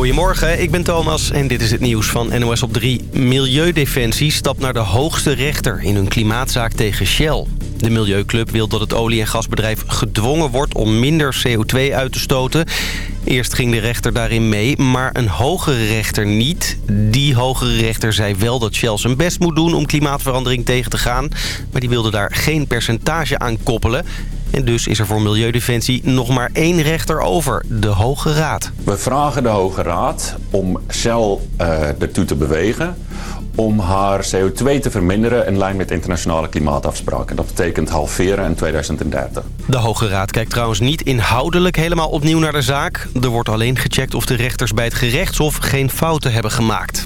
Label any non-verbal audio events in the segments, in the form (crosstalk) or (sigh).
Goedemorgen, ik ben Thomas en dit is het nieuws van NOS op 3. Milieudefensie stapt naar de hoogste rechter in hun klimaatzaak tegen Shell. De Milieuclub wil dat het olie- en gasbedrijf gedwongen wordt om minder CO2 uit te stoten. Eerst ging de rechter daarin mee, maar een hogere rechter niet. Die hogere rechter zei wel dat Shell zijn best moet doen om klimaatverandering tegen te gaan. Maar die wilde daar geen percentage aan koppelen. En dus is er voor Milieudefensie nog maar één rechter over, de Hoge Raad. We vragen de Hoge Raad om Shell uh, ertoe te bewegen om haar CO2 te verminderen in lijn met internationale klimaatafspraken. Dat betekent halveren in 2030. De Hoge Raad kijkt trouwens niet inhoudelijk helemaal opnieuw naar de zaak. Er wordt alleen gecheckt of de rechters bij het gerechtshof geen fouten hebben gemaakt.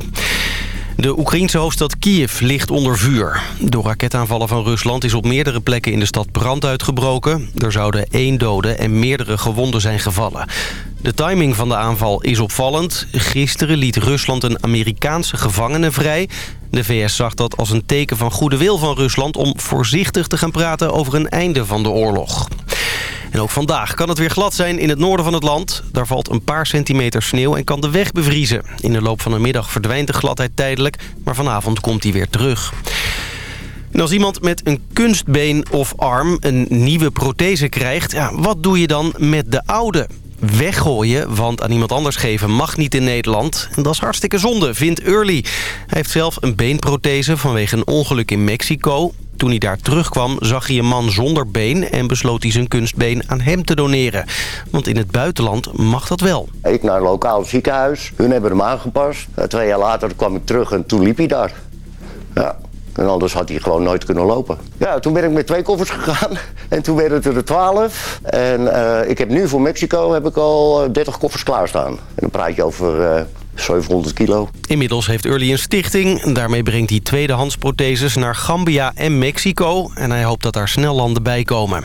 De Oekraïense hoofdstad Kiev ligt onder vuur. Door raketaanvallen van Rusland is op meerdere plekken in de stad brand uitgebroken. Er zouden één dode en meerdere gewonden zijn gevallen. De timing van de aanval is opvallend. Gisteren liet Rusland een Amerikaanse gevangene vrij. De VS zag dat als een teken van goede wil van Rusland... om voorzichtig te gaan praten over een einde van de oorlog. En ook vandaag kan het weer glad zijn in het noorden van het land. Daar valt een paar centimeter sneeuw en kan de weg bevriezen. In de loop van de middag verdwijnt de gladheid tijdelijk, maar vanavond komt die weer terug. En als iemand met een kunstbeen of arm een nieuwe prothese krijgt... Ja, wat doe je dan met de oude? weggooien, want aan iemand anders geven mag niet in Nederland. En dat is hartstikke zonde, vindt Early. Hij heeft zelf een beenprothese vanwege een ongeluk in Mexico. Toen hij daar terugkwam zag hij een man zonder been... en besloot hij zijn kunstbeen aan hem te doneren. Want in het buitenland mag dat wel. Ik naar een lokaal ziekenhuis. Hun hebben hem aangepast. Twee jaar later kwam ik terug en toen liep hij daar. Ja, en anders had hij gewoon nooit kunnen lopen. Ja, toen ben ik met twee koffers (laughs) gegaan. En toen werden het er twaalf. En uh, ik heb nu voor Mexico heb ik al 30 koffers klaarstaan. En dan praat je over... 700 kilo. Inmiddels heeft Early een stichting. Daarmee brengt hij tweedehands protheses naar Gambia en Mexico. En hij hoopt dat daar snel landen bij komen.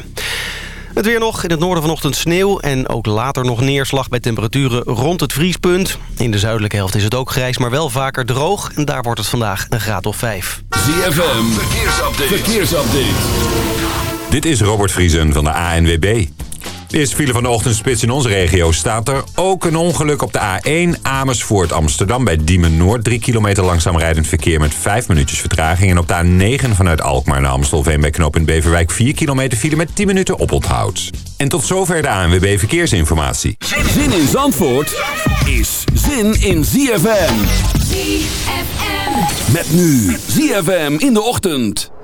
Het weer nog. In het noorden vanochtend sneeuw en ook later nog neerslag bij temperaturen rond het vriespunt. In de zuidelijke helft is het ook grijs, maar wel vaker droog. En daar wordt het vandaag een graad of 5. ZFM, verkeersupdate. verkeersupdate. Dit is Robert Vriesen van de ANWB. De eerste file van de ochtendspits in onze regio staat er ook een ongeluk op de A1 Amersfoort Amsterdam bij Diemen Noord. 3 kilometer langzaam rijdend verkeer met 5 minuutjes vertraging. En op de A9 vanuit Alkmaar naar Amstelveen bij knooppunt Beverwijk 4 kilometer file met 10 minuten oponthoud. En tot zover de ANWB Verkeersinformatie. Zin in Zandvoort is zin in ZFM. ZFM. Met nu ZFM in de ochtend.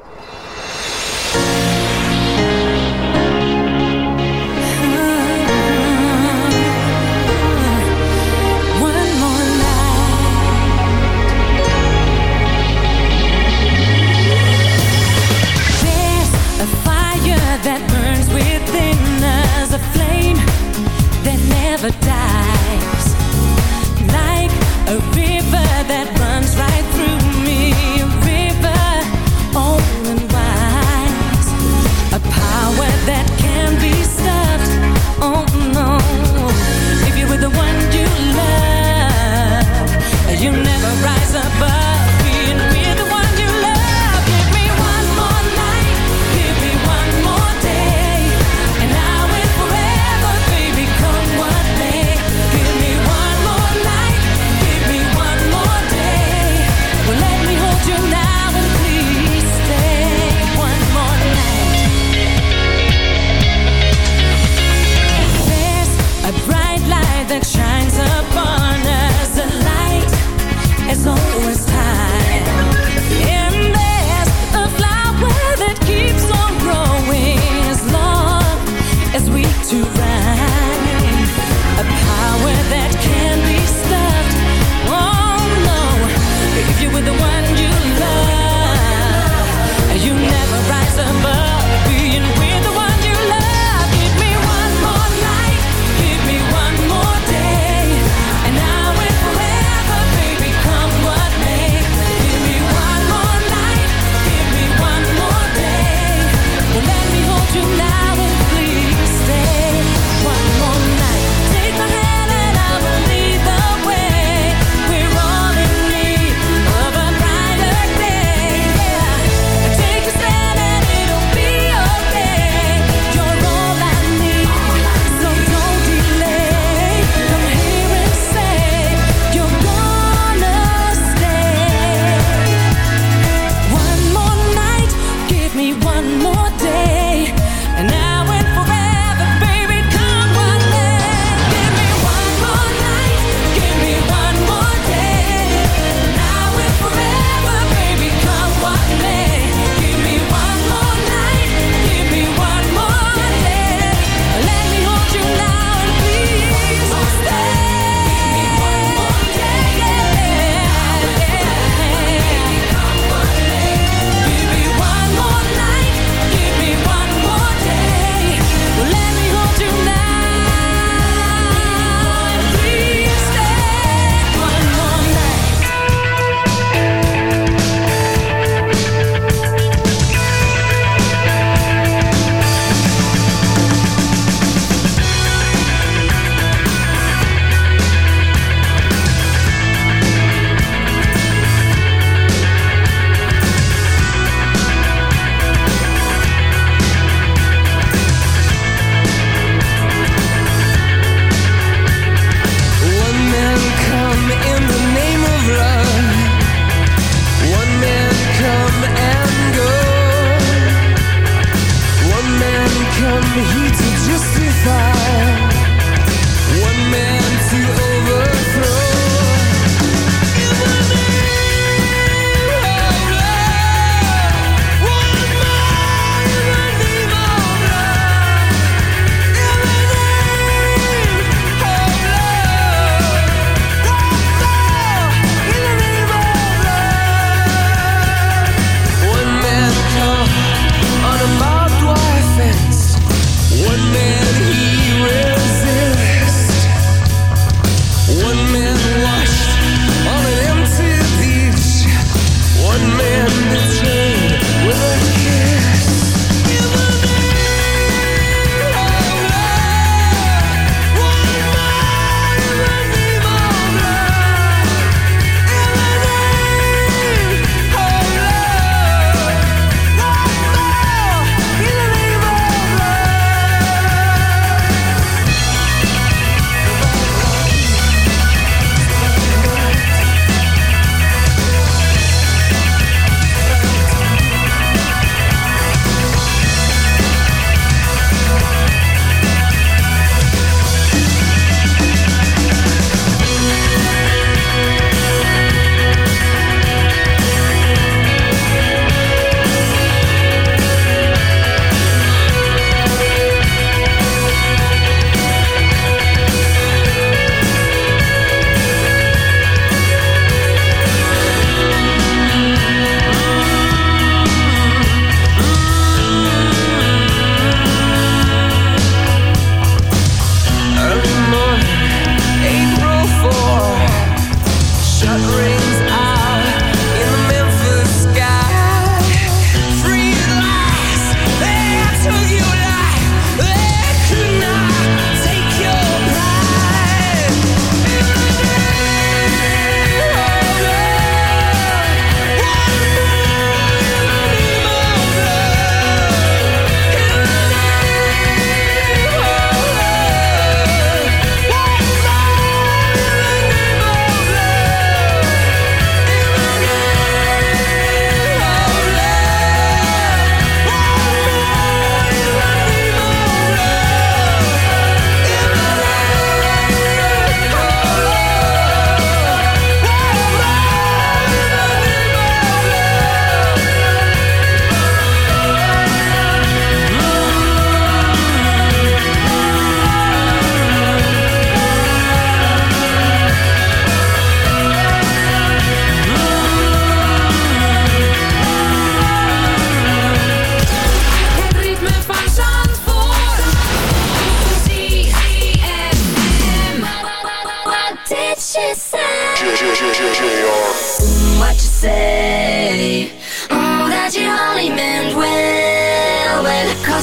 Like a river that runs right through me. River and A power that can be stopped Oh no. If you're with the one you love You never rise above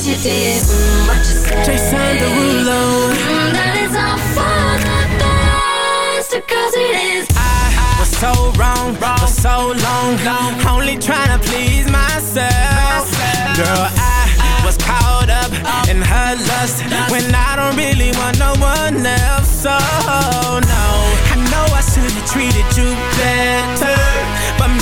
well, cause you did. Mm, What you say? Jason Derulo. Mm, That is all for the best, cause it is. I was so wrong, wrong. for so long, only trying to please myself. Girl, I was caught up in her lust when I don't really want no one else. So no, I know I should have treated you better, but me and you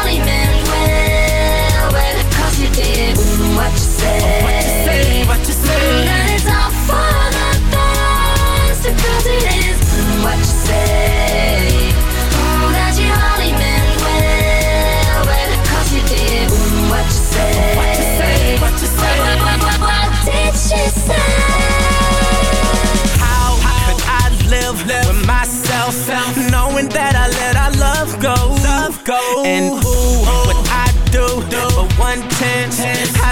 What you say? what you say, what you say? That is all for the best, cause it is. What you say? That you only meant well, well, cause you did. What you say? What you say, what you say? What, what, what, what did she say? How could I live with myself, knowing that I let our love go? Love go. And ooh, what I do do, for one chance,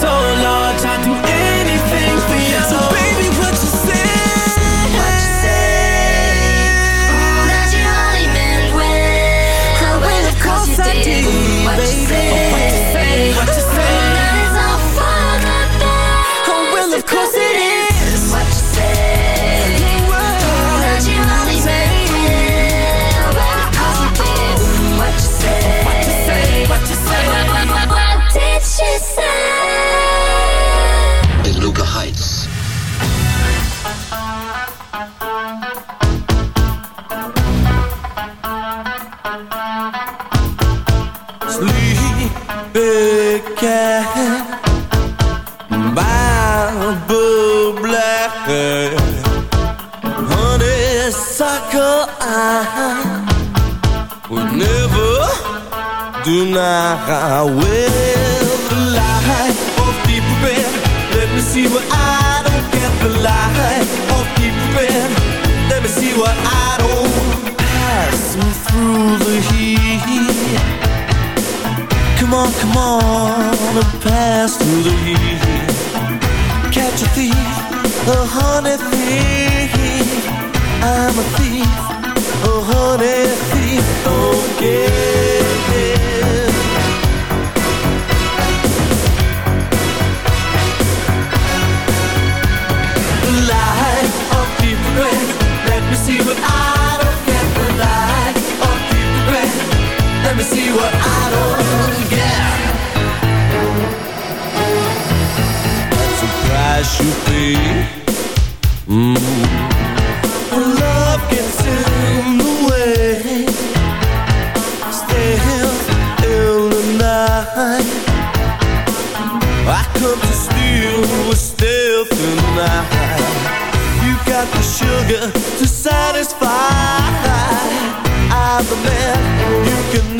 so large. Bible black, honeysuckle I would never. Well, the the heat. Come on, come on, and pass through the heat. Catch a thief, a honey thief. I'm a thief, a honey thief. Don't get see what I don't get. Price you pay. Mm. When love gets in the way, in the night. I come to steal, tonight. You got the sugar to satisfy. I'm the man you can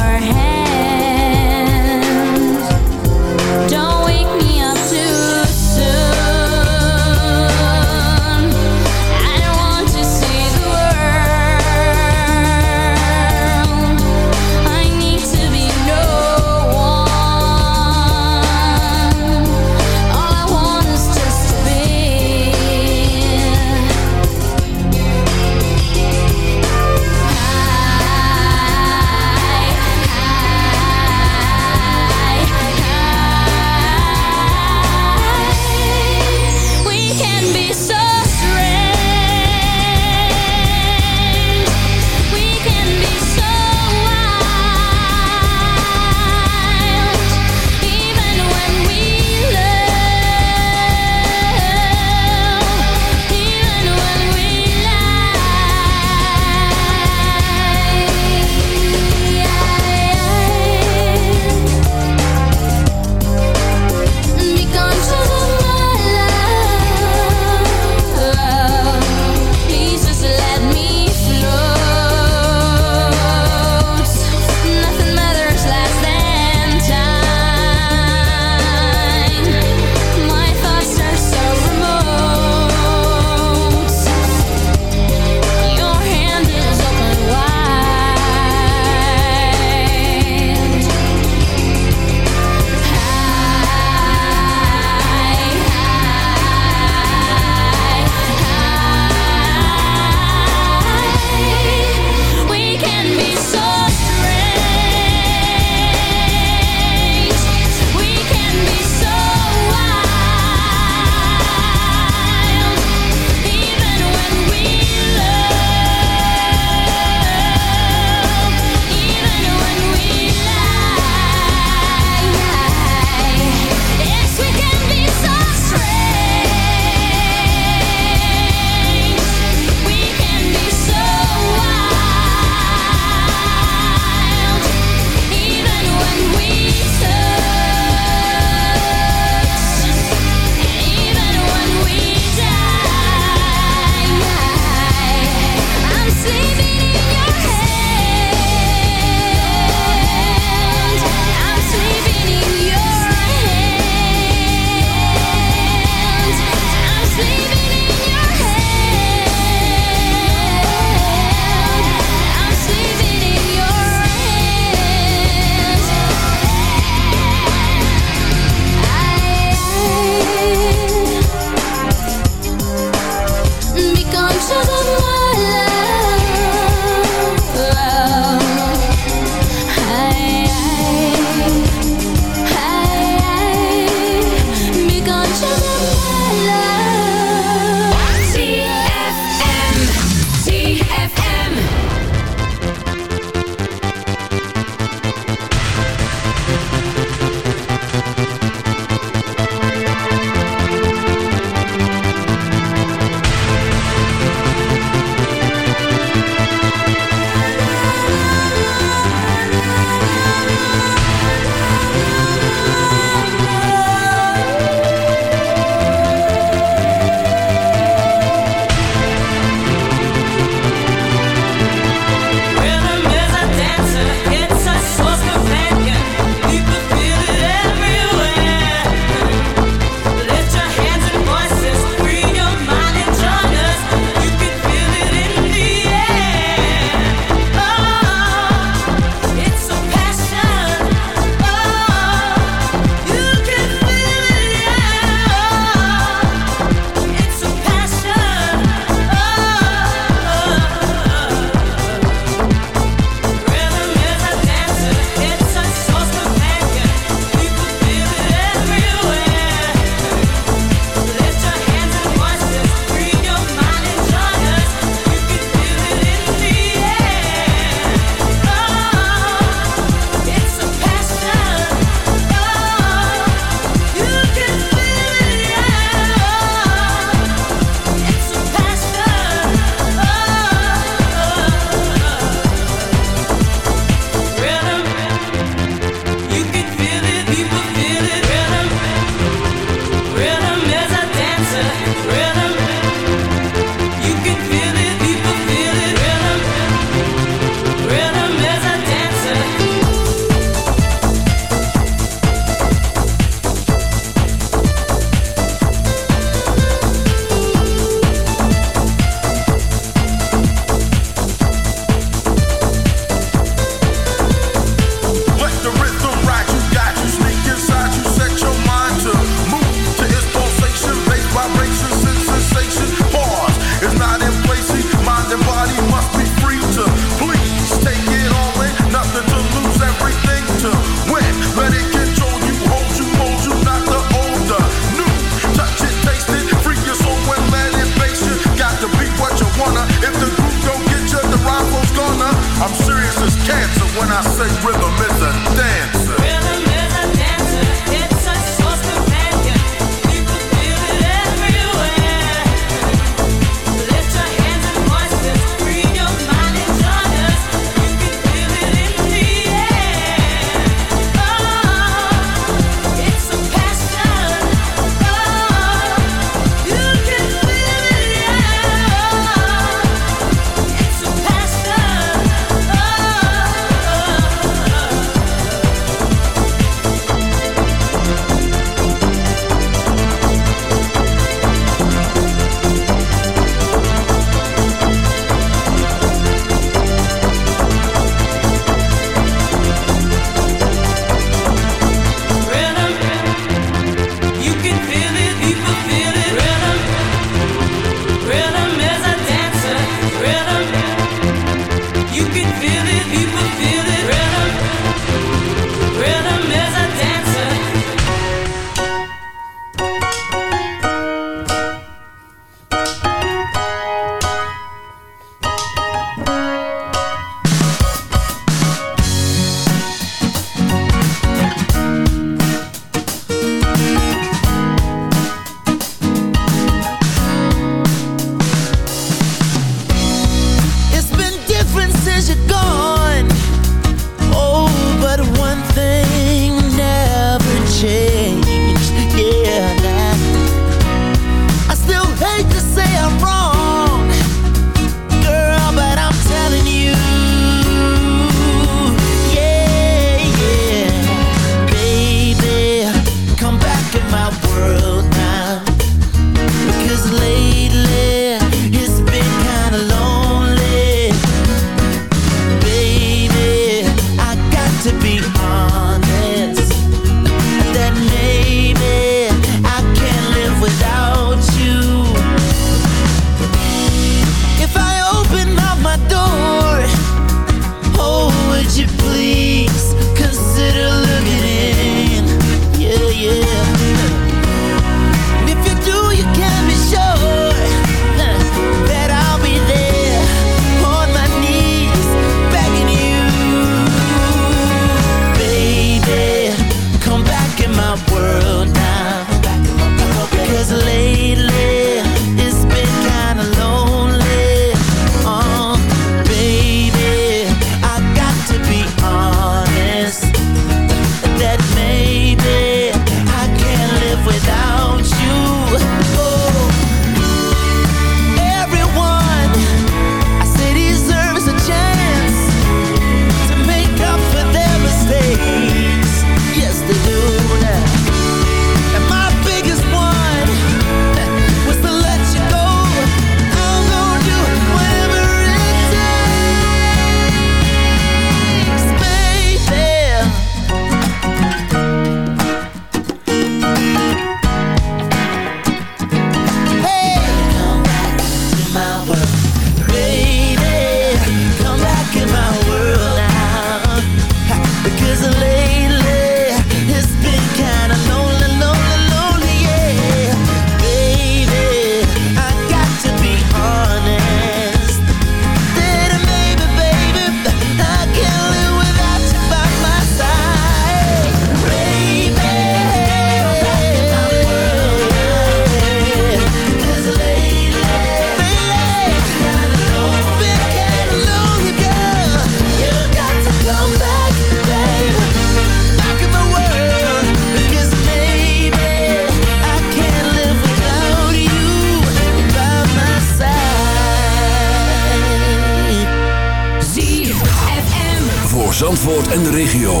Zandvoort en de regio.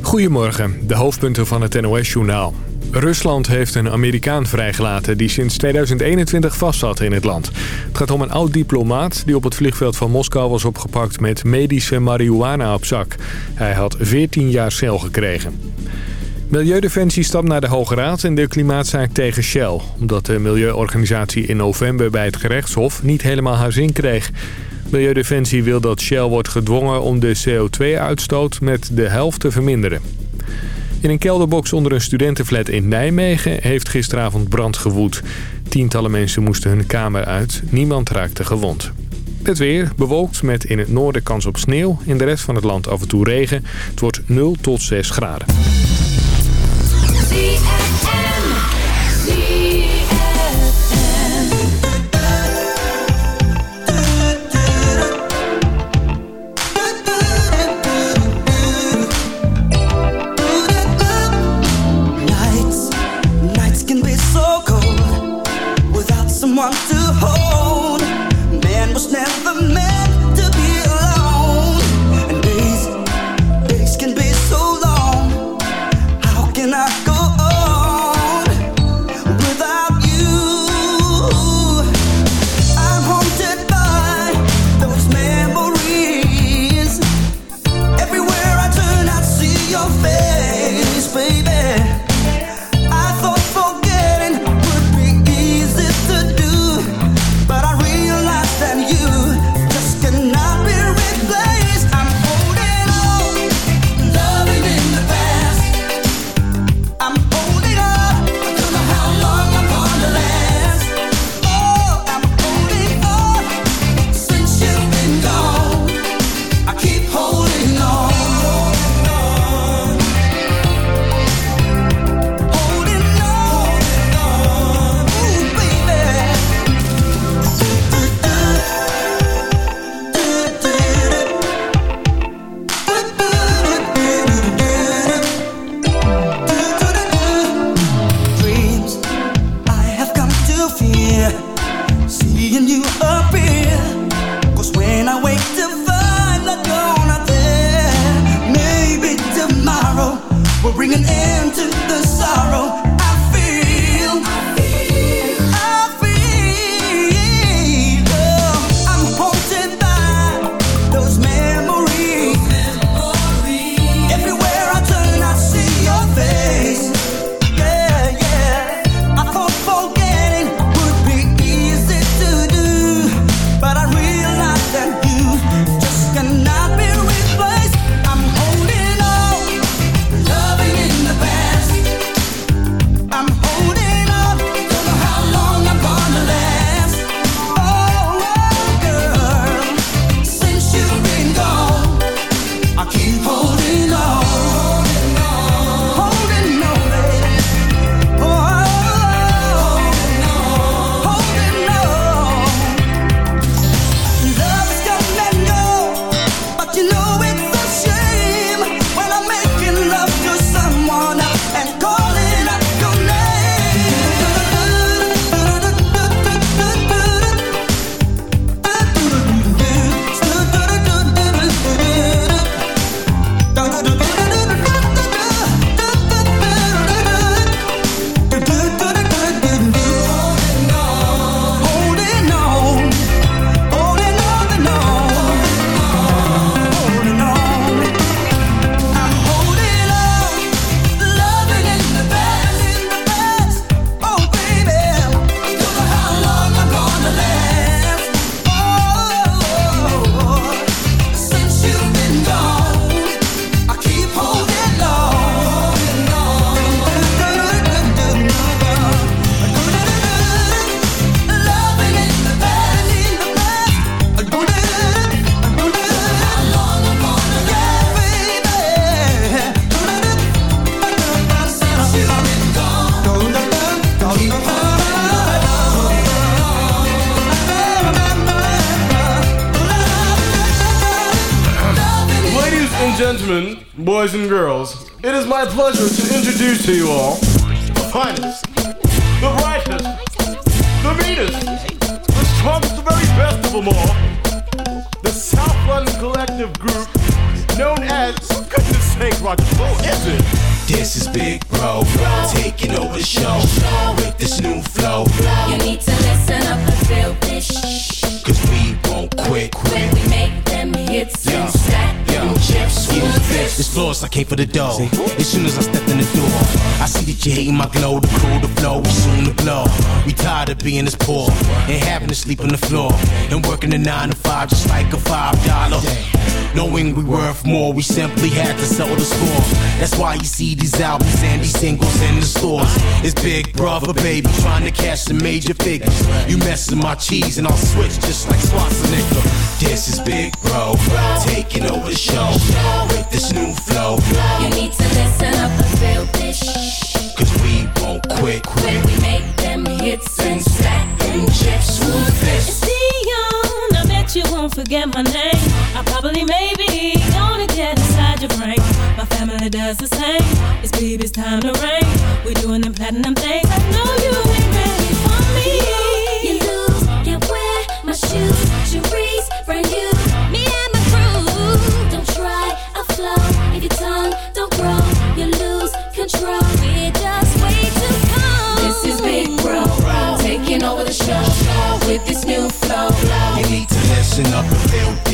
Goedemorgen, de hoofdpunten van het NOS-journaal. Rusland heeft een Amerikaan vrijgelaten die sinds 2021 vastzat in het land. Het gaat om een oud-diplomaat die op het vliegveld van Moskou was opgepakt met medische marihuana op zak. Hij had 14 jaar cel gekregen. Milieudefensie stapt naar de Hoge Raad in de klimaatzaak tegen Shell... omdat de milieuorganisatie in november bij het gerechtshof niet helemaal haar zin kreeg. Milieudefensie wil dat Shell wordt gedwongen om de CO2-uitstoot met de helft te verminderen. In een kelderbox onder een studentenflat in Nijmegen heeft gisteravond brand gewoed. Tientallen mensen moesten hun kamer uit. Niemand raakte gewond. Het weer bewolkt met in het noorden kans op sneeuw. In de rest van het land af en toe regen. Het wordt 0 tot 6 graden. Why you see these albums and these singles in the stores. It's Big Brother, baby, trying to cash some major figures. You messing my cheese and I'll switch just like Schwarzenegger. This is Big Bro, taking over the show with this new flow. You need to listen up and feel this. Cause we won't quit. When we make them hits and stack them chips, who's this? It's Dion, I bet you won't forget my name. I probably, maybe, My does the same. It's baby's time to reign. We're doing them platinum things. I know you ain't ready for me. You lose, can't wear my shoes. Cherise, brand new. Me and my crew. Don't try, I'll flow. If your tongue don't grow, you lose control. We're just way too cold. This is Big Bro, taking over the show with this new flow. You need to listen up and feel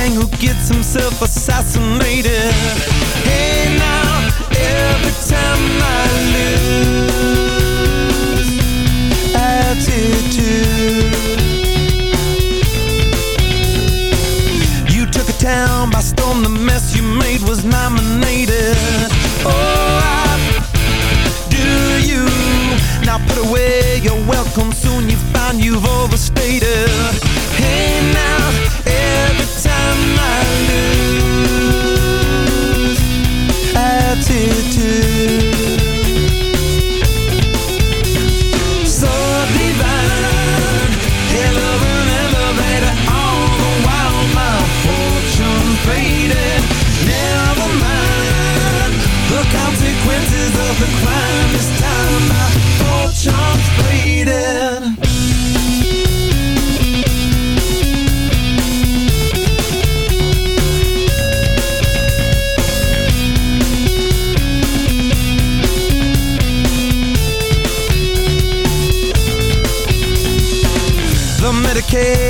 gang who gets himself assassinated. Hey now, every time I lose Attitude. You took a town by storm, the mess you made was nominated. Oh, I do you. Now put away your welcome, soon you find you've overstated. say